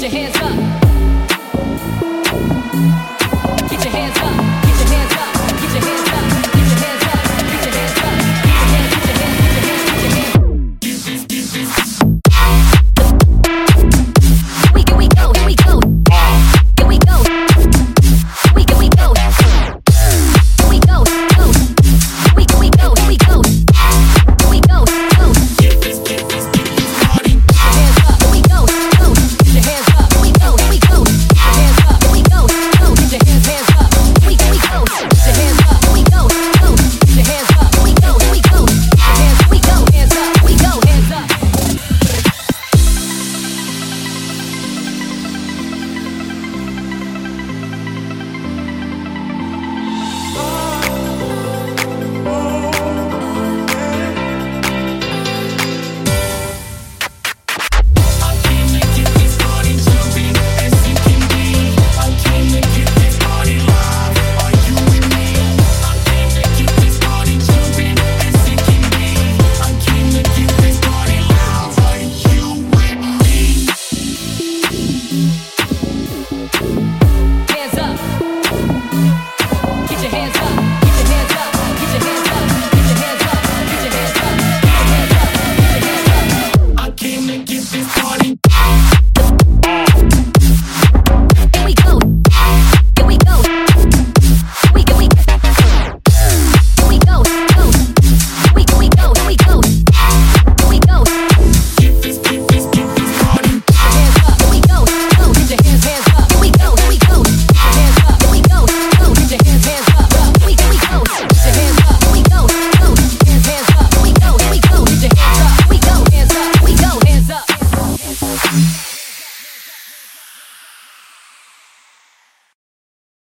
get your hands up.